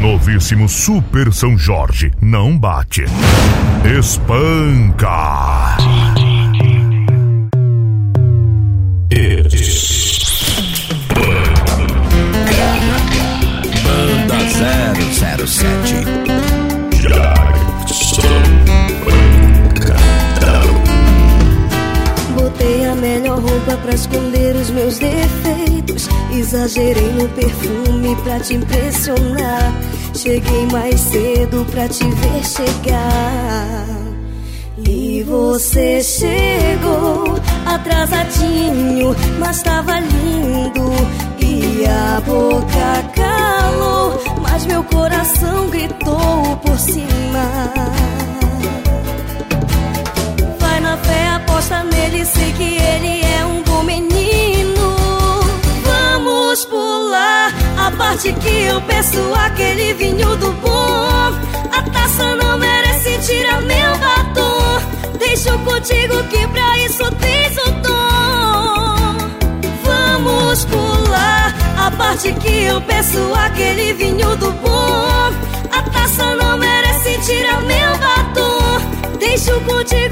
Novíssimo Super São Jorge. Não bate. Espanca. Banda 007. Botei roupa pra esconder os meus defeitos. Exagerei no perfume pra te impressionar. Cheguei mais cedo pra te ver chegar. E você chegou atrasadinho, mas tava lindo. E a boca calou, mas meu coração gritou por cima. Vai na fé, aposta nele, sei que ele menino. Vamos pular a parte que eu peço aquele vinho do bom. A taça não merece tirar meu batom. Deixo contigo que pra isso tens o. Vamos pular a parte que eu peço aquele vinho do bom. A taça não merece tirar meu batom. Deixo contigo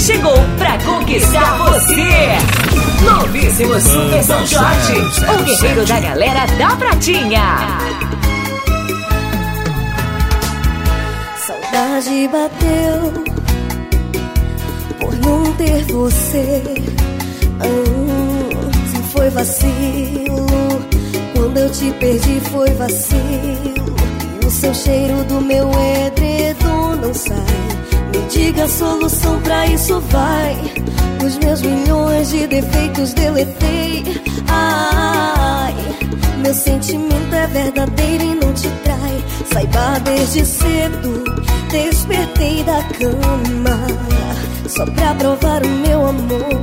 chegou pra conquistar você. Novíssimo Super São Jorge, o guerreiro da galera da Pratinha. Saudade bateu por não ter você. Ah, se foi vacilo, quando eu te perdi foi vacilo. E o seu cheiro do meu edredom não sai. Diga a solução pra isso vai. Os meus milhões de defeitos deletei. Ai, meu sentimento é verdadeiro e não te trai. Saiba desde cedo, despertei da cama. Só pra provar o meu amor.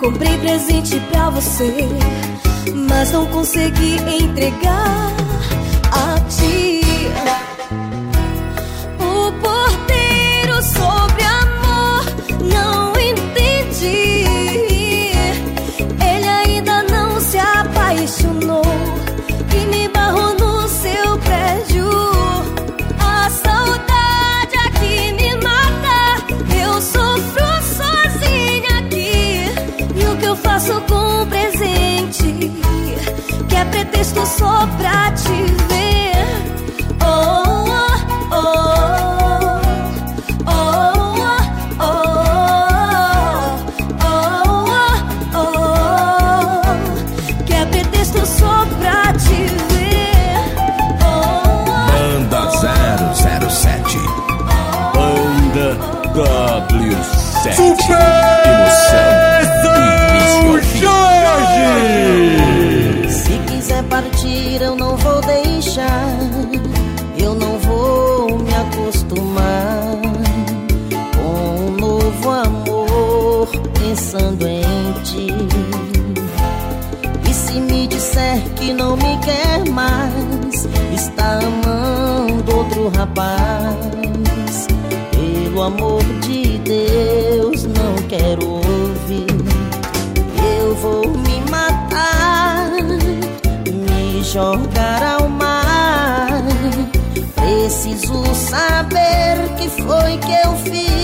Comprei presente pra você, mas não consegui entregar Pretexto só pra te ver. Amor de Deus, não quero ouvir. Eu vou me matar, me jogar ao mar. Preciso saber que foi que eu fiz,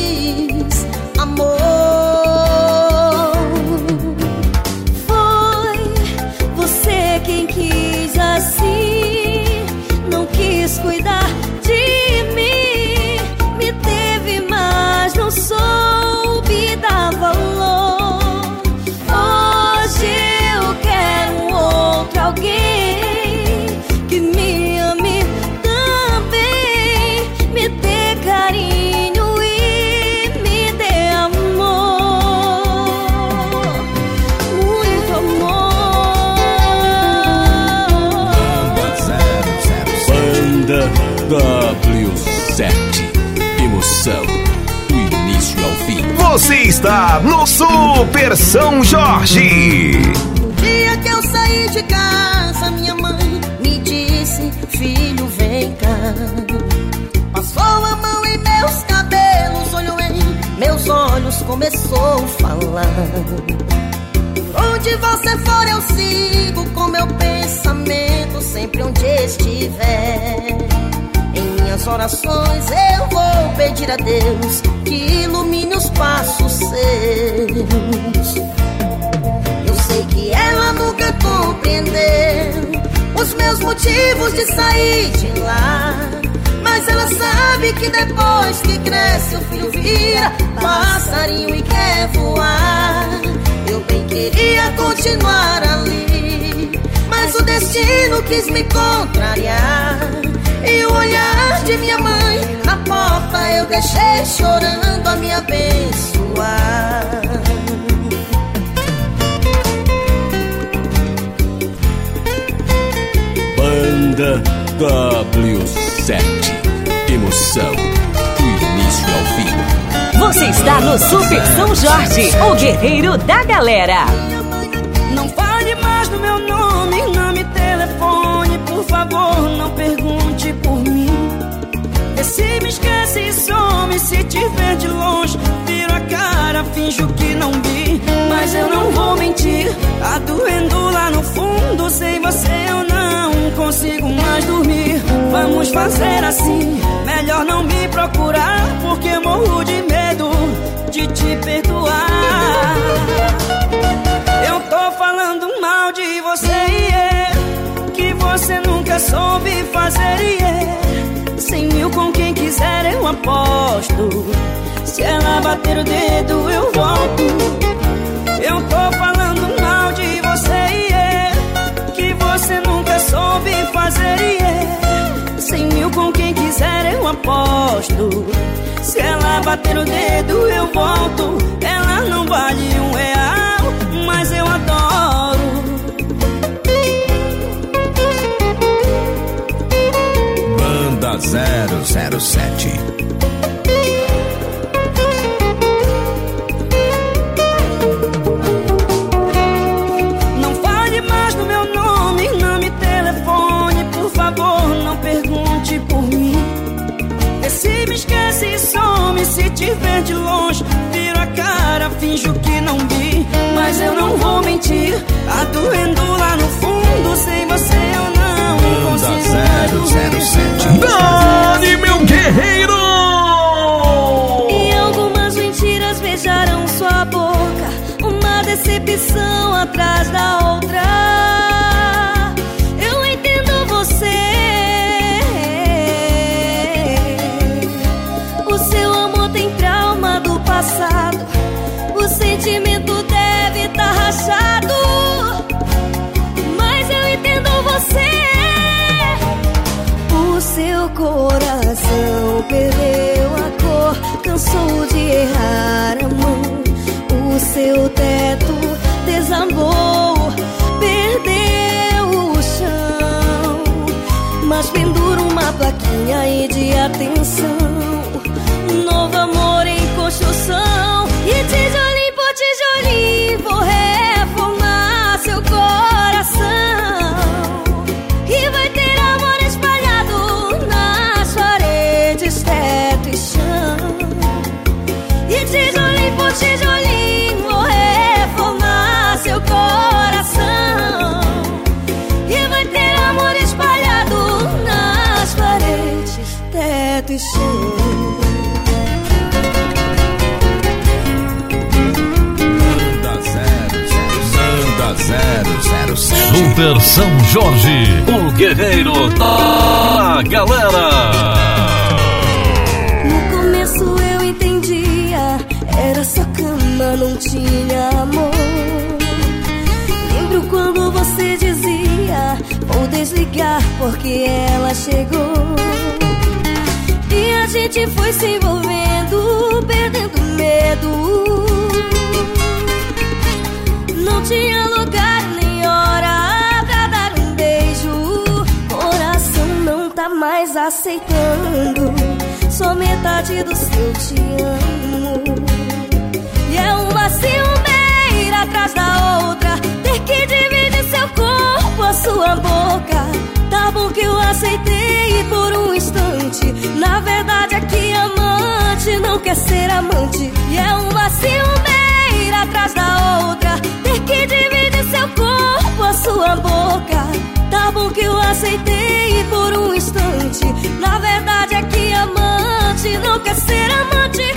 Você está no Super São Jorge. Dia que eu saí de casa, minha mãe me disse filho vem cá. Passou a mão em meus cabelos, olhou em meus olhos, começou a falar. Onde você for eu sigo com meu pensamento, sempre onde estiver. Minhas orações eu vou pedir a Deus que ilumine os passos seus. Eu sei que ela nunca compreendeu os meus motivos de sair de lá. Mas ela sabe que depois que cresce o filho vira passarinho e quer voar. Eu bem queria continuar ali, mas o destino quis me contrariar. E o olhar de minha mãe na porta eu deixei chorando a me abençoar. Banda W7 Emoção do início ao fim. Você está no Super São Jorge, o guerreiro da galera. Não fale mais do meu nome, não me telefone, por favor, não pergunte. Vê se me esquece e some, se tiver de longe, viro a cara, finjo que não vi. Mas eu não vou mentir, tá doendo lá no fundo, sem você eu não consigo mais dormir. Vamos fazer assim, melhor não me procurar, porque morro de medo de te perdoar. Eu tô falando mal de você e que você nunca soube fazer e é. Cem mil com quem quiser eu aposto. Se ela bater o dedo eu volto. Eu tô falando mal de você e é que você nunca soube fazer e é. Cem mil com quem quiser eu aposto. Se ela bater o dedo eu volto. Ela não vale um real, 007 Não fale mais do meu nome, não me telefone, por favor, não pergunte por mim. Vê se me esquece e some, se tiver de longe, viro a cara, finjo que não vi. Mas eu não vou mentir, tá doendo lá no fundo, sem você coração perdeu a cor, cansou de errar a mão. O seu teto desabou, perdeu o chão. Mas pendura uma plaquinha aí de atenção. Novo amor em construção. E tijolinho teto e chão. Banda 007 Super São Jorge, o guerreiro da galera. No começo eu entendia, era só cama, não tinha amor. Lembro quando você dizia, vou desligar porque ela chegou. Gente foi se envolvendo, perdendo medo. Não tinha lugar nem hora pra dar um beijo. Coração não tá mais aceitando. Só metade do seu te amo. E é uma ciumeira atrás da outra. Ter que dividir seu corpo, a sua boca. Tá bom que eu aceitei por um instante. Na verdade é que amante não quer ser amante. E é uma ciumeira atrás da outra. Ter que dividir seu corpo, a sua boca. Tá bom que eu aceitei por um instante. Na verdade é que amante não quer ser amante.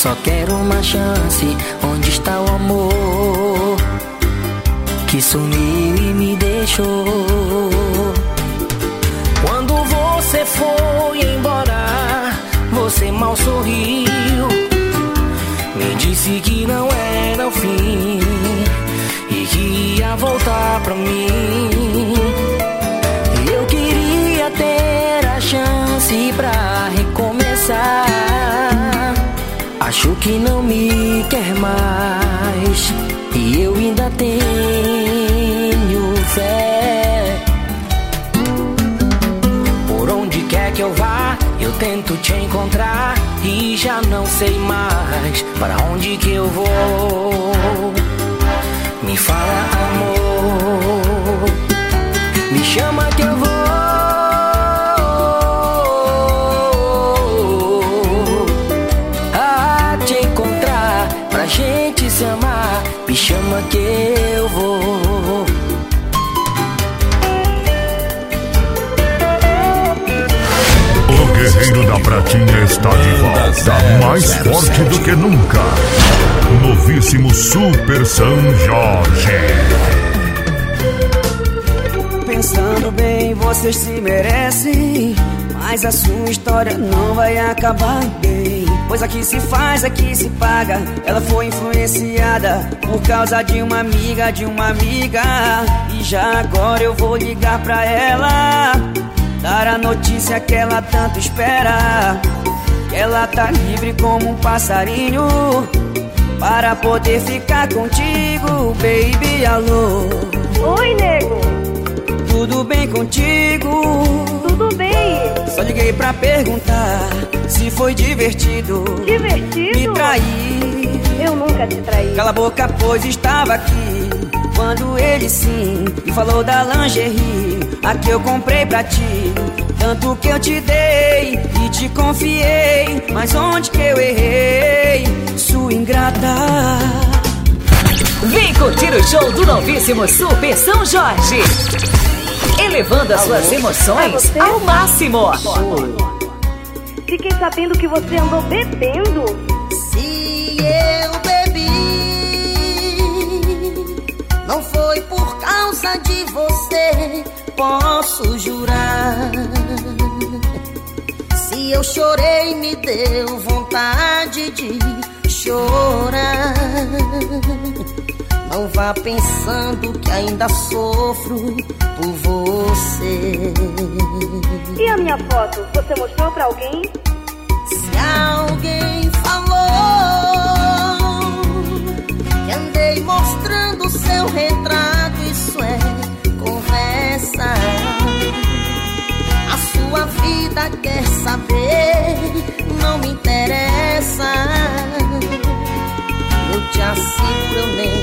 Só quero uma chance. Onde está o amor que sumiu e me deixou? Quando você foi embora, você mal sorriu. Me disse que não era o fim e que ia voltar pra mim. Que não me quer mais e eu ainda tenho fé. Por onde quer que eu vá, eu tento te encontrar e já não sei mais para onde que eu vou. Me fala, amor, me chama que eu vou. Está de volta, mais forte do que nunca. Novíssimo Super São Jorge. Pensando bem, vocês se merecem. Mas a sua história não vai acabar bem. Pois aqui se faz, aqui se paga. Ela foi influenciada por causa de uma amiga, de uma amiga. E já agora eu vou ligar pra ela. Dar a notícia que ela tanto espera. Ela tá livre como um passarinho. Para poder ficar contigo, baby, alô. Oi, nego. Tudo bem contigo? Tudo bem? Só liguei pra perguntar se foi divertido. Divertido? Me trair. Eu nunca te traí. Cala a boca, pois estava aqui. Quando ele sim me falou da lingerie, a que eu comprei pra ti. Tanto que eu te dei e te confiei. Mas onde que eu errei? Sua ingrata. Vem curtir o show do novíssimo Super São Jorge. Elevando as suas emoções ao máximo. Fiquei sabendo que você andou bebendo. Por causa de você, posso jurar. Se eu chorei, me deu vontade de chorar. Não vá pensando que ainda sofro por você. E a minha foto? Você mostrou pra alguém? Se alguém falou seu retrato, isso é conversa. A sua vida quer saber, não me interessa. Eu te asseguro, eu nem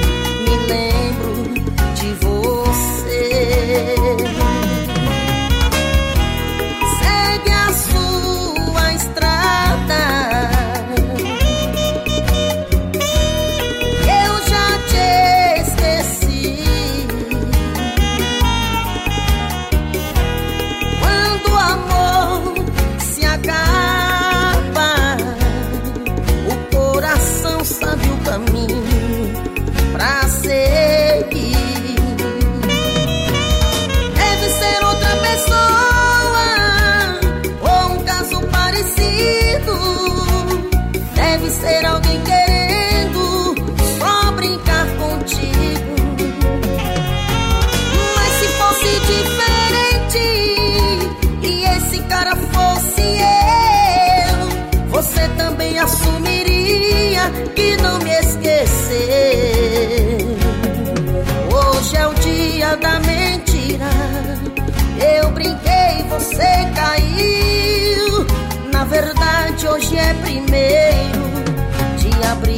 hoje é primeiro de abril.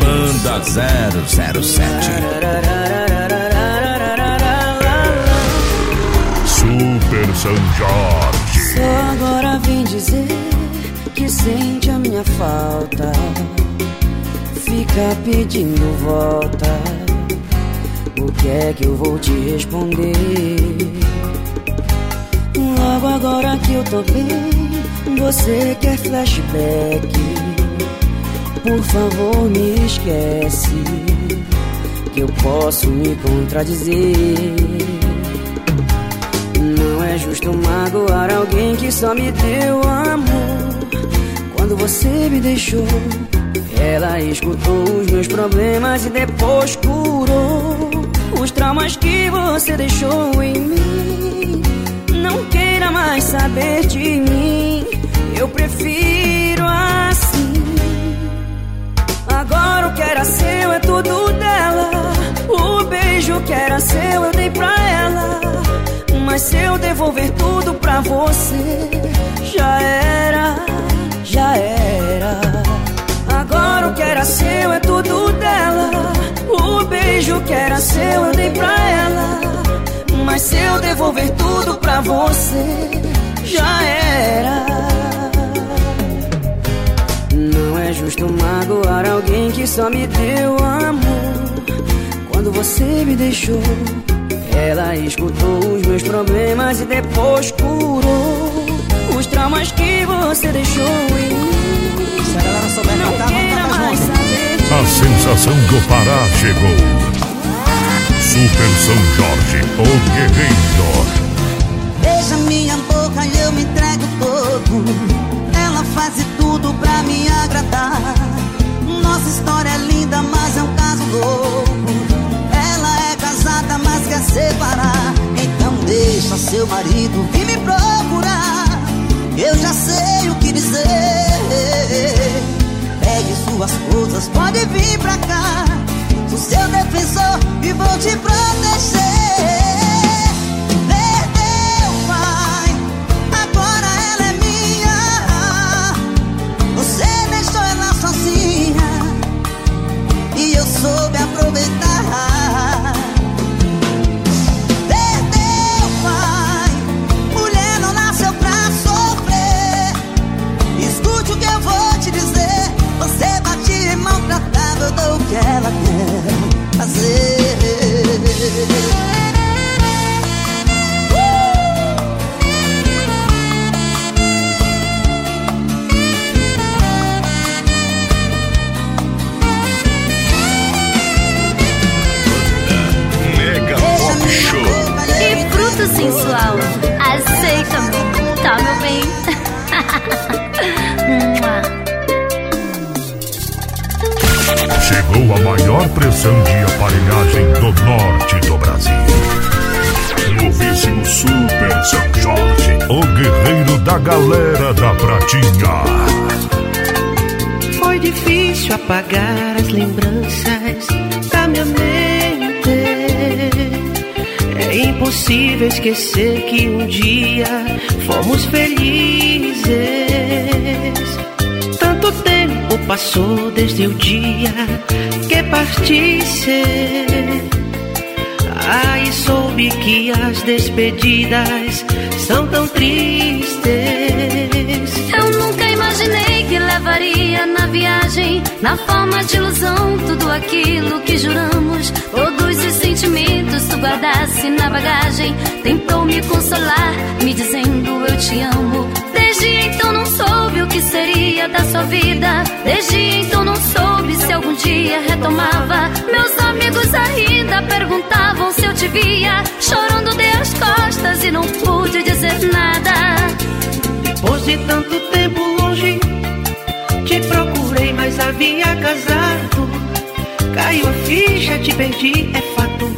Banda 007. Super São Jorge. Só agora vem dizer que sente a minha falta. Fica pedindo volta. O que é que eu vou te responder? Logo agora que eu tô bem, você quer flashback. Por favor, me esquece. Que eu posso me contradizer. Não é justo magoar alguém que só me deu amor. Quando você me deixou, ela escutou os meus problemas e depois curou os traumas que você deixou em mim. Não queira mais saber de mim, eu prefiro assim. Agora o que era seu é tudo dela. O beijo que era seu eu dei pra ela. Mas se eu devolver tudo pra você, já era, já era. Seu eu dei pra ela. Mas se eu devolver tudo pra você, já era. Não é justo magoar alguém que só me deu amor. Quando você me deixou, ela escutou os meus problemas e depois curou os traumas que você deixou em mim. Se a galera souber Não cantar, vamos cantar mais saber A sensação do Pará chegou. Super São Jorge, o guerreiro. Beija minha boca e eu me entrego todo. Ela faz de tudo pra me agradar. Nossa história é linda, mas é um caso louco. Ela é casada, mas quer separar. Então deixa seu marido vir me procurar. Eu já sei o que dizer. Pegue suas coisas, pode vir pra cá. Seu defensor e vou te proteger. Esquecer que um dia fomos felizes. Tanto tempo passou desde o dia que partisse. Ai, soube que as despedidas são tão tristes. Na forma de ilusão, tudo aquilo que juramos. Todos os sentimentos tu guardasse na bagagem. Tentou me consolar, me dizendo eu te amo. Desde então não soube o que seria da sua vida. Desde então não soube se algum dia retomava. Meus amigos ainda perguntavam se eu te via. Chorando dei as costas e não pude dizer nada. Depois de tanto tempo longe, te procurei, mas havia casado. Caiu a ficha, te perdi, é fato.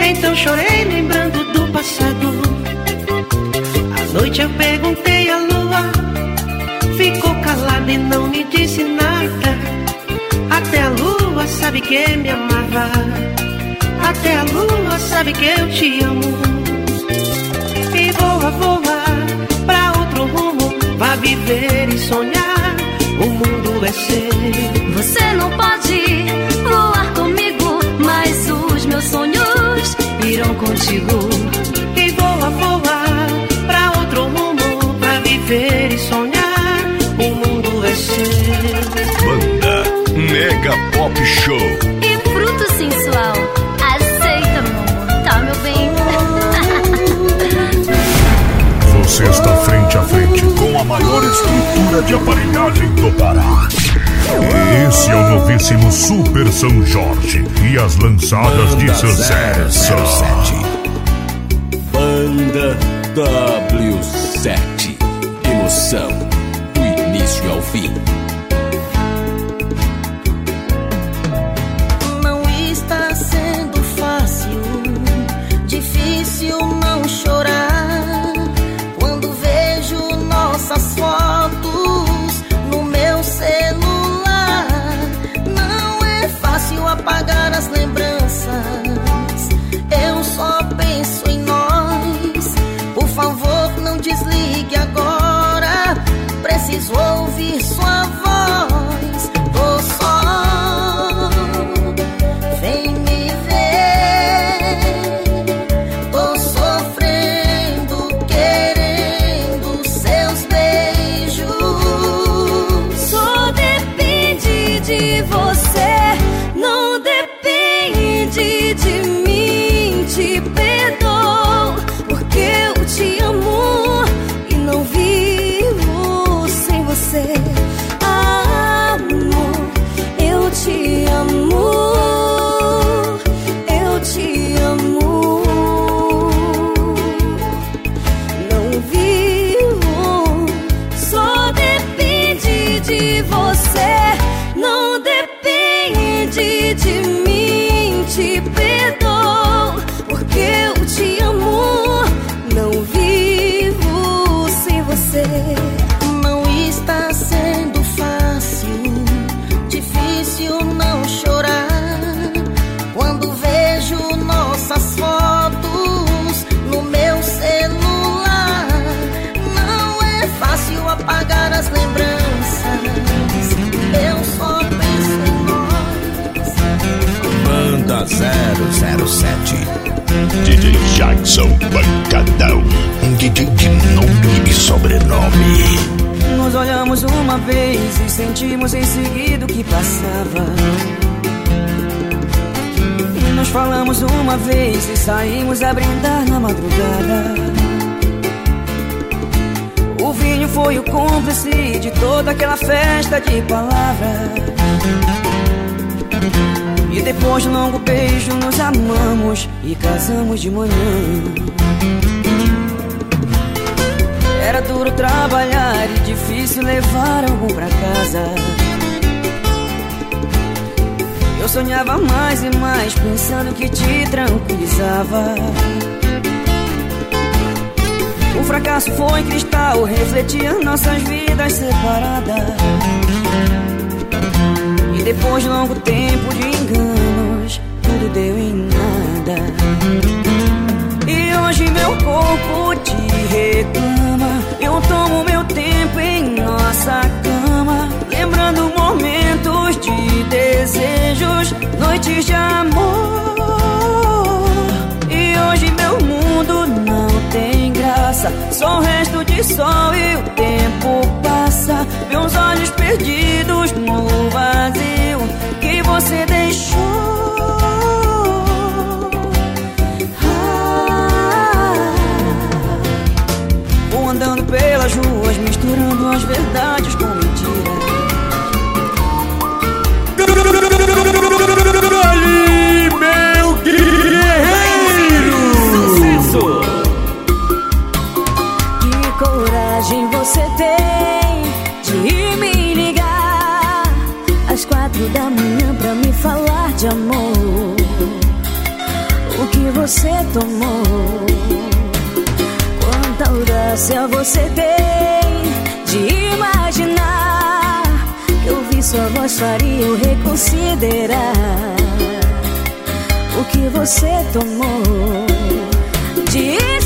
Então chorei lembrando do passado. À noite eu perguntei à lua, ficou calada e não me disse nada. Até a lua sabe que me amava. Até a lua sabe que eu te amo. E voa, voa pra outro rumo. Vá viver e sonhar. O mundo é seu. Você não pode voar comigo, mas os meus sonhos irão contigo. E voa, voa pra outro rumo. Pra viver e sonhar. O mundo é seu. Banda Mega Pop Show. E fruto sensual, aceita, meu amor, tá, meu bem? Você está a maior estrutura de aparelhagem do Pará. Esse é o novíssimo Super São Jorge e as lançadas de Banda sucesso. 007. Banda W7. Emoção do início ao fim. 007. DJ Jackson Pancadão. Um DJ de nome e sobrenome. Nos olhamos uma vez e sentimos em seguida o que passava. E nos falamos uma vez e saímos a brindar na madrugada. O vinho foi o cúmplice de toda aquela festa de palavras. E depois de um longo beijo nos amamos e casamos de manhã. Era duro trabalhar e difícil levar algum pra casa. Eu sonhava mais e mais, pensando que te tranquilizava. O fracasso foi cristal, refletia nossas vidas separadas. E depois de longo tempo de deu em nada. E hoje meu corpo te reclama. Eu tomo meu tempo em nossa cama, lembrando momentos de desejos, noites de amor. E hoje meu mundo não tem graça, só o resto de sol e o tempo passa. Meus olhos perdidos você tomou? Quanta audácia você tem de imaginar que ouvir sua voz faria eu reconsiderar. O que você tomou. Diz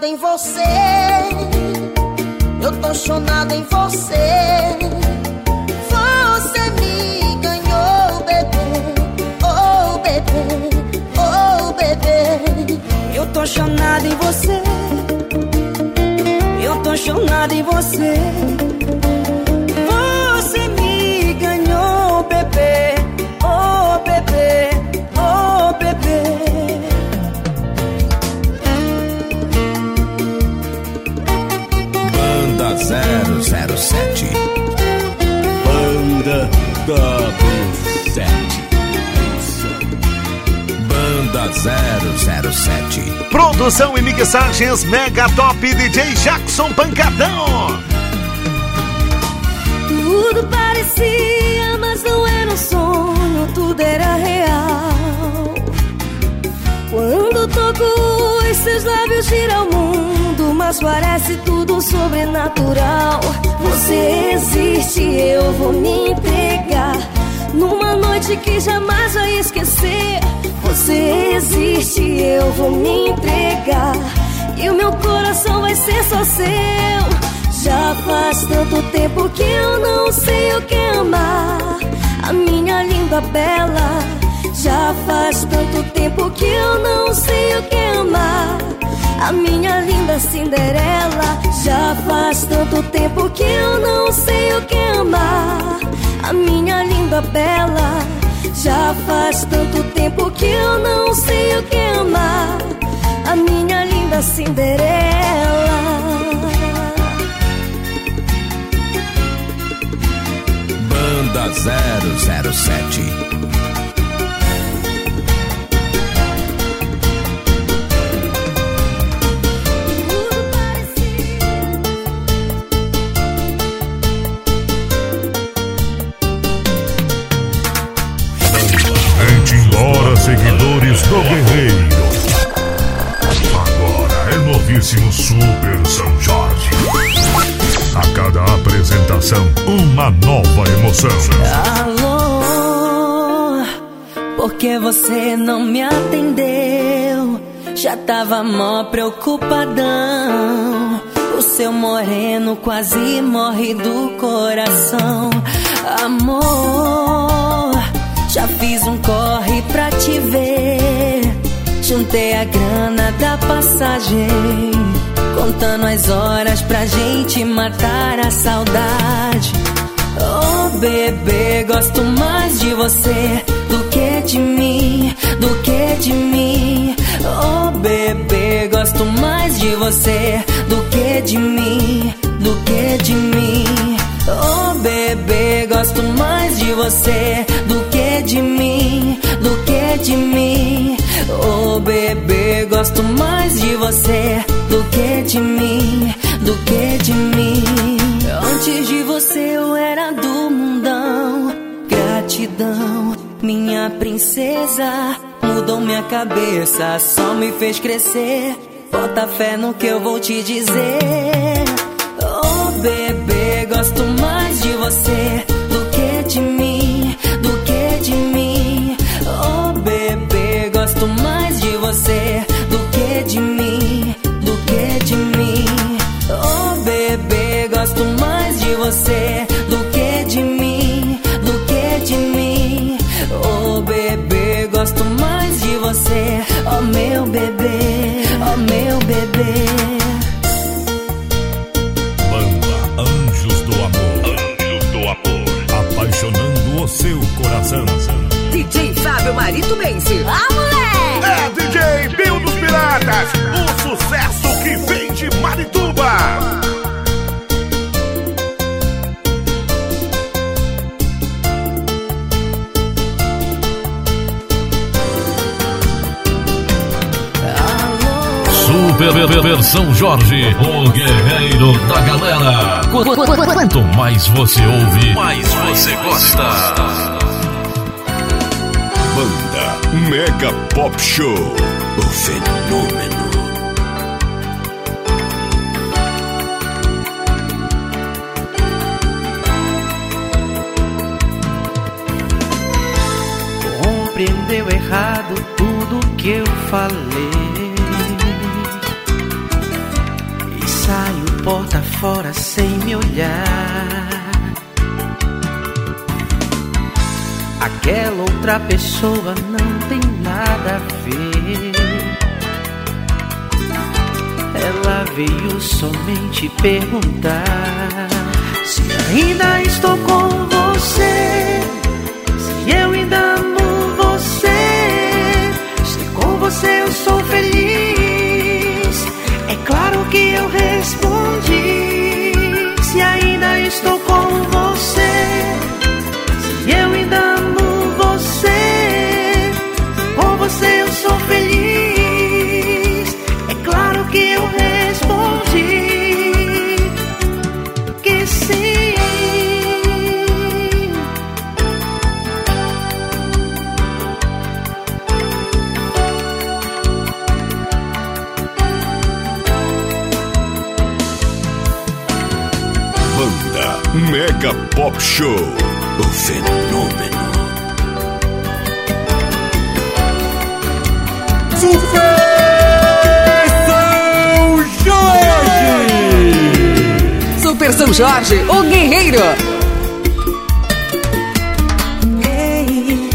chonado em você, eu tô chonado em você. Você me ganhou, bebê, oh bebê, oh bebê. Eu tô chonada em você. Eu tô chonada em. Você 007 Produção e mixagens Mega Top DJ Jackson Pancadão. Tudo parecia, mas não era um sonho, tudo era real. Quando toco os seus lábios gira o mundo, mas parece tudo sobrenatural. Você existe, eu vou me entregar. Numa noite que jamais vai esquecer. Você existe, eu vou me entregar. E o meu coração vai ser só seu. Já faz tanto tempo que eu não sei o que amar. A minha linda bela. Já faz tanto tempo que eu não sei o que amar. A minha linda Cinderela. Já faz tanto tempo que eu não sei o que amar. A minha linda bela. Já faz tanto tempo que eu não sei o que amar. A minha linda Cinderela. Banda 007 do Guerreiro. Agora é novíssimo Super São Jorge. A cada apresentação, uma nova emoção. Alô, por que você não me atendeu? Já tava mó preocupadão. O seu moreno quase morre do coração. Amor, já fiz um corre pra te ver. Juntei a grana da passagem. Contando as horas pra gente matar a saudade. Oh, bebê, gosto mais de você do que de mim, do que de mim. Oh, bebê, gosto mais de você do que de mim, do que de mim. Oh, bebê, gosto mais de você do que de mim, do que de mim. Oh, bebê, gosto mais de você do que de mim, do que de mim. Antes de você eu era do mundão. Gratidão, minha princesa. Mudou minha cabeça, só me fez crescer. Bota fé no que eu vou te dizer. Oh, bebê, gosto mais de você você do que de mim, do que de mim. Oh, bebê, gosto mais de você do que de mim, do que de mim. Oh, bebê, gosto mais de você. Oh, meu bebê, oh, meu bebê. Banda Anjos do Amor. Anjos do Amor. Apaixonando o seu coração. DJ Fábio Marito Mense. Ah, Versão Jorge, o guerreiro da galera. Qu- qu- qu- Quanto mais você ouve, mais você gosta. Banda Mega Pop Show. O fenômeno. Compreendeu errado tudo que eu falei porta fora sem me olhar. Aquela outra pessoa não tem nada a ver. Ela veio somente perguntar Se ainda estou com você se eu ainda amo você, se com você eu sou feliz, Pop Show. O fenômeno. São Jorge! Super São Jorge, o guerreiro. Ei,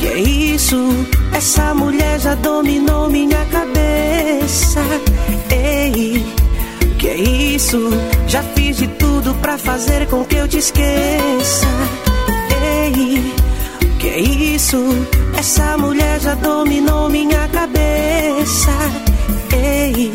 que isso? Essa mulher já dominou minha cabeça. Ei, que isso? Já fiz de tudo pra fazer com que eu te esqueça. Ei, que isso? Essa mulher já dominou minha cabeça. Ei,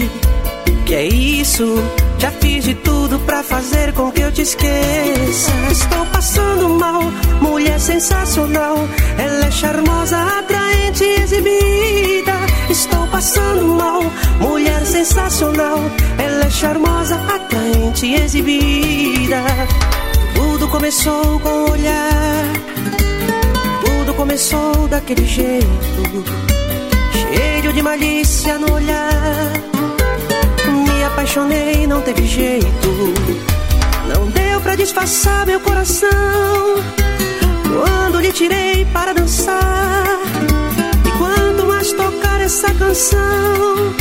que isso? Já fiz de tudo pra fazer com que eu te esqueça. Estou passando mal, mulher sensacional. Ela é charmosa, atraente, exibida. Estou passando mal, mulher sensacional. Ela é charmosa, atraente, exibida. Tudo começou com o olhar. Tudo começou daquele jeito, cheio de malícia no olhar. Me apaixonei, não teve jeito. Não deu pra disfarçar meu coração. Quando lhe tirei para dançar. Essa canção,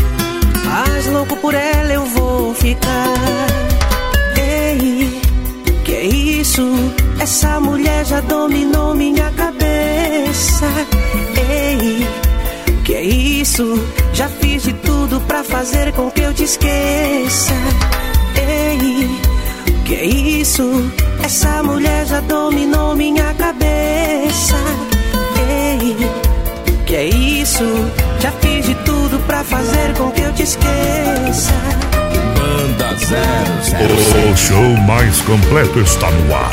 mais louco por ela eu vou ficar. Ei, que isso? Essa mulher já dominou minha cabeça. Ei, que isso? Já fiz de tudo pra fazer com que eu te esqueça. Ei, que isso? Essa mulher já dominou minha cabeça. Ei, que isso? Já fiz de tudo pra fazer com que eu te esqueça. Banda 007. O show mais completo está no ar.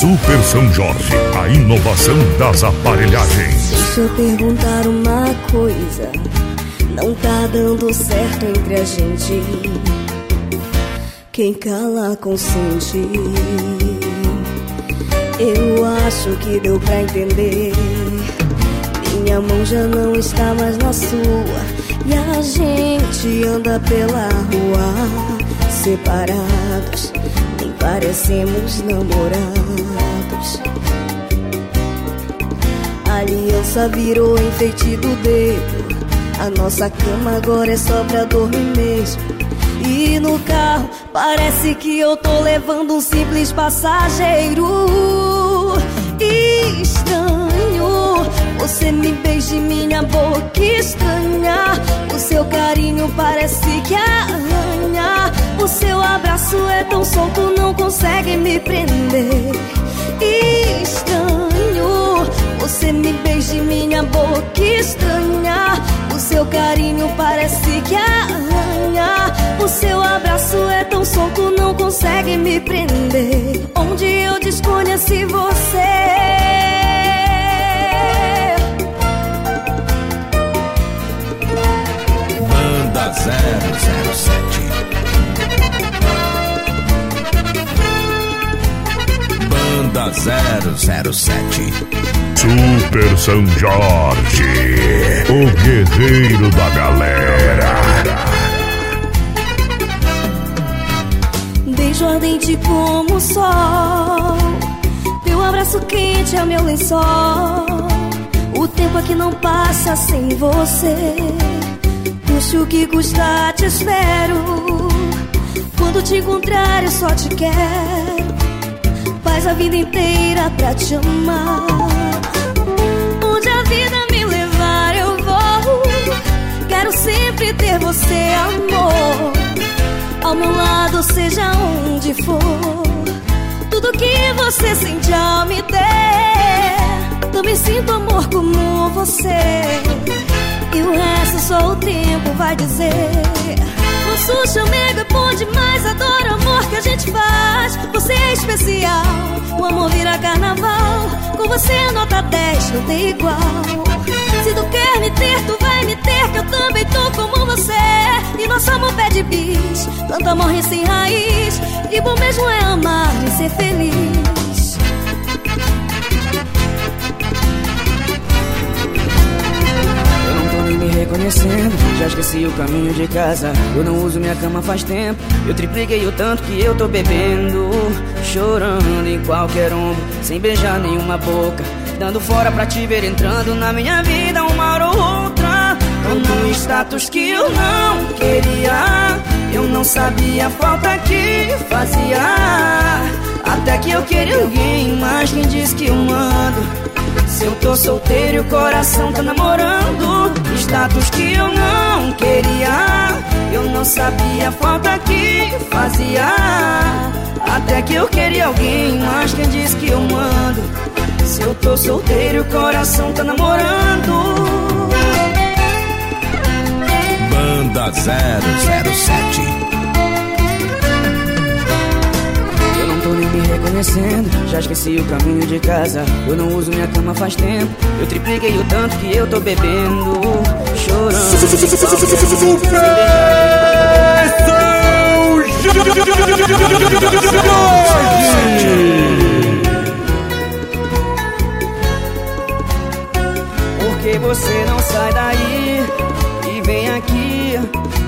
Super São Jorge, a inovação das aparelhagens. Deixa eu perguntar uma coisa. Não tá dando certo entre a gente. Quem cala consente. Eu acho que deu pra entender. Minha mão já não está mais na sua. E a gente anda pela rua separados. Nem parecemos namorados. A aliança virou enfeite do dedo. A nossa cama agora é só pra dormir mesmo. E no carro parece que eu tô levando um simples passageiro. Estranho, você me beija em minha boca estranha. O seu carinho parece que arranha. O seu abraço é tão solto, não consegue me prender. Estranho, você me beija em minha boca estranha. O seu carinho parece que arranha. O seu abraço é tão solto, não consegue me prender. Onde eu desconheci você. 007. Super São Jorge, o guerreiro da galera. Beijo ardente como o sol. Teu abraço quente é meu lençol. O tempo aqui não passa sem você. Puxa o que custar, te espero. Quando te encontrar, eu só te quero. Faz a vida inteira pra te amar. Onde a vida me levar, eu vou. Quero sempre ter você, amor. Ao meu lado, seja onde for. Tudo que você sente ao me der. Também sinto amor como você. E o resto só o tempo vai dizer. Nosso chamego é bom demais, adoro o amor que a gente faz. Você é especial, o amor vira carnaval. Com você é nota 10, não tem igual. Se tu quer me ter, tu vai me ter, que eu também tô como você. E nosso amor pede bis, tanto amor sem raiz. E bom mesmo é amar e ser feliz. Já esqueci o caminho de casa. Eu não uso minha cama faz tempo. Eu tripliquei o tanto que eu tô bebendo. Chorando em qualquer ombro, sem beijar nenhuma boca. Dando fora pra te ver entrando na minha vida uma hora ou outra. Tô num status que eu não queria. Eu não sabia a falta que fazia. Até que eu queria alguém, mas quem diz que eu mando? Se eu tô solteiro e o coração tá namorando. Status que eu não queria. Eu não sabia a falta que fazia. Até que eu queria alguém, mas quem diz que eu mando. Se eu tô solteiro e o coração tá namorando. Banda 007. Reconhecendo, já esqueci o caminho de casa. Eu não uso minha cama faz tempo. Eu tripliquei o tanto que eu tô bebendo, chorando. Porque você não sai daí e vem aqui.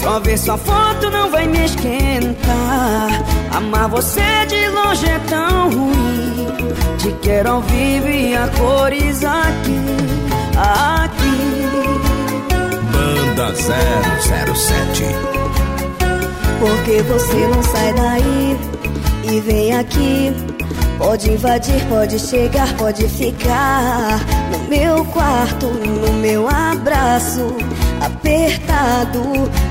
Só ver sua foto não vai me esquentar. Amar você de longe é tão ruim. Te quero ao vivo e a cores aqui, aqui. Banda 007. Porque você não sai daí e vem aqui. Pode invadir, pode chegar, pode ficar no meu quarto, no meu abraço apertado.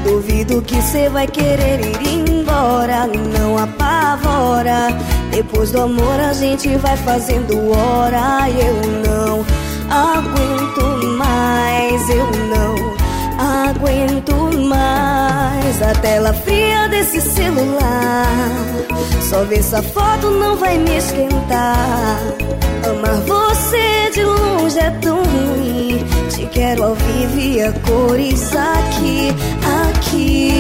Duvido que cê vai querer ir embora. Não apavora. Depois do amor a gente vai fazendo hora. Eu não aguento mais. Eu não aguento mais a tela fria desse celular. Só ver essa foto não vai me esquentar. Amar você de longe é tão ruim. Te quero ao vivo e a cores aqui, aqui.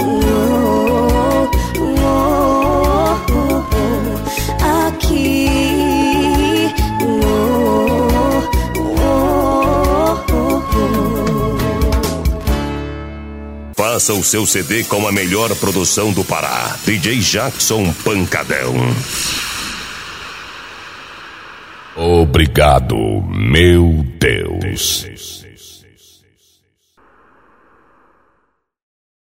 Oh, oh, oh, aqui. Faça o seu CD com a melhor produção do Pará. DJ Jackson Pancadão. Obrigado, meu Deus.